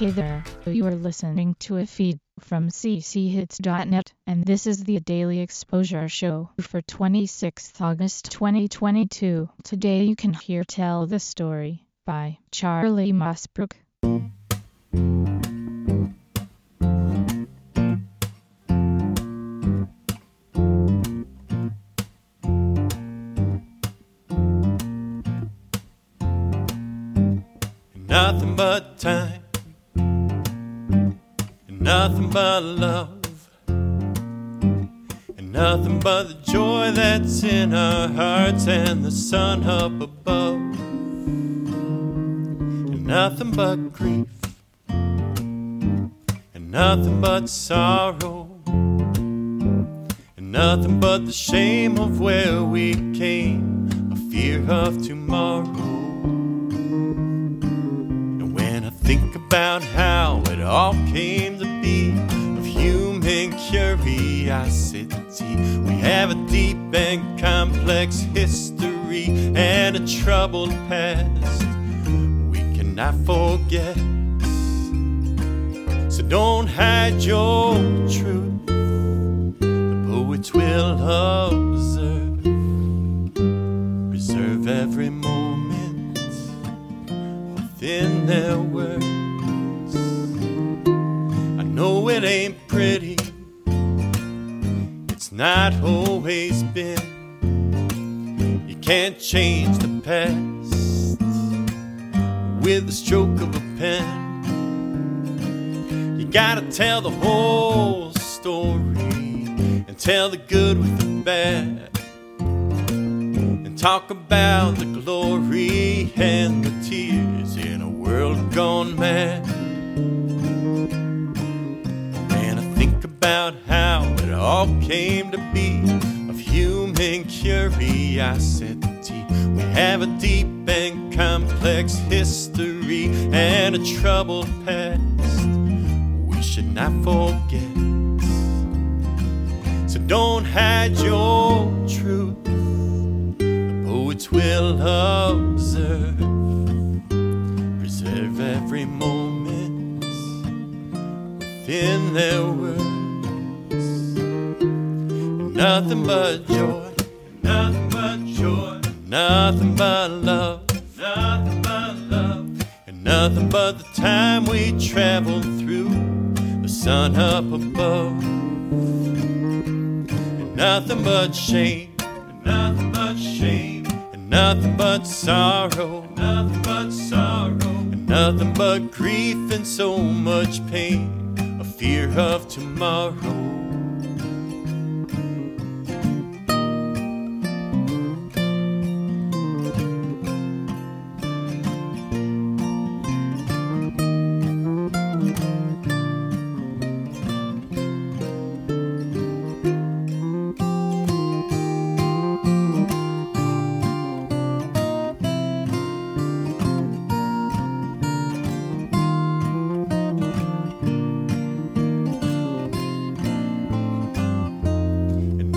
Hey there, you are listening to a feed from cchits.net, and this is the Daily Exposure Show for 26th August 2022. Today you can hear Tell the Story by Charlie Mosbrook. Nothing but time, nothing but love, and nothing but the joy that's in our hearts and the sun up above, and nothing but grief, and nothing but sorrow, and nothing but the shame of where we came, a fear of tomorrow. And when I think about how it all came to of human curiosity, we have a deep and complex history and a troubled past we cannot forget. So don't hide your truth, the poets will observe, preserve every moment within their words. It ain't pretty, it's not always been. You can't change the past with the stroke of a pen. You gotta tell the whole story and tell the good with the bad and talk about the glory and the tears in a world gone mad. All came to be of human curiosity. We have a deep and complex history and a troubled past we should not forget. So don't hide your truth the poets will observe. Preserve every moment within their words. Nothing but joy, nothing but joy, nothing but love, nothing but love, and nothing but the time we traveled through. The sun up above. And nothing but shame, and nothing but shame, and nothing but sorrow, nothing but sorrow, and nothing but grief and so much pain, a fear of tomorrow.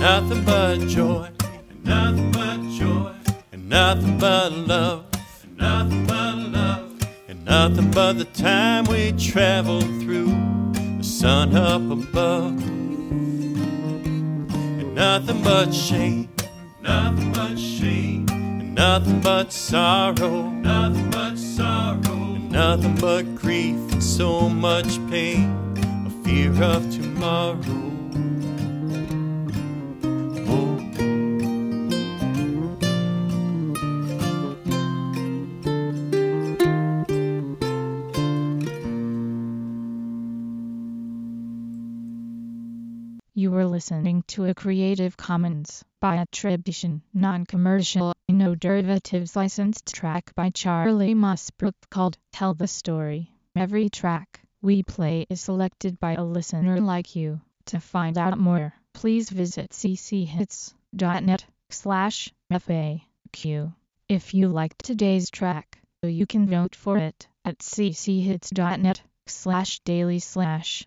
Nothing but joy, and nothing but joy, and nothing but love, and nothing but love, and nothing but the time we traveled through. The sun up above, and nothing but shame, nothing but shame, and nothing but sorrow, nothing but sorrow, and nothing but grief and so much pain, a fear of tomorrow. You were listening to a Creative Commons by attribution, non-commercial, no derivatives licensed track by Charlie Mosbrook called Tell the Story. Every track we play is selected by a listener like you. To find out more, please visit cchits.net slash FAQ. If you liked today's track, you can vote for it at cchits.net slash daily slash